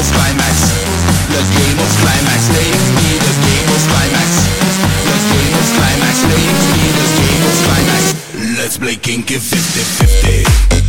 devil's climax. The devil's climax. Leave me the devil's climax. The devil's climax. Leave me the devil's climax. Let's play King 50-50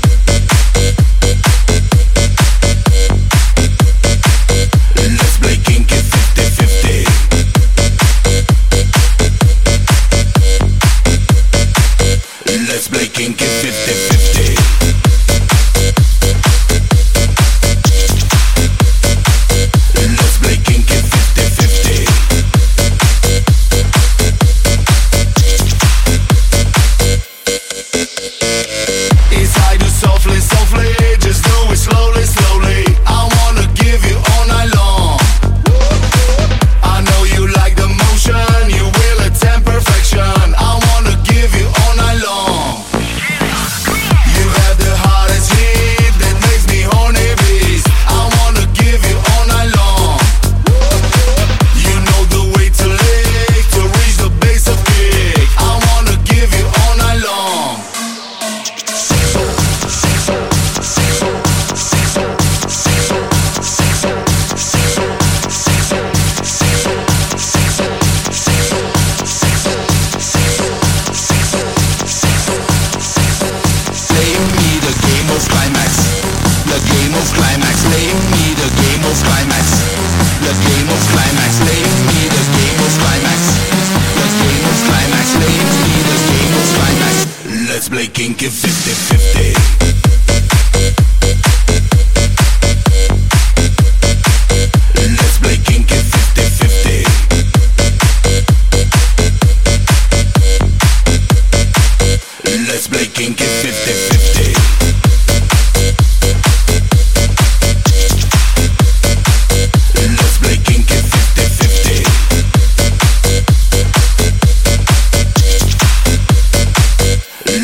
Los Demos Climax, Climax. Climax. Let's play King 50-50.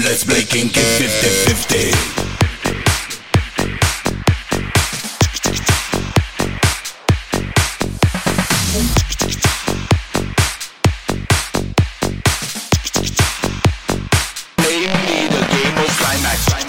let's play kinky 50-50 Climax.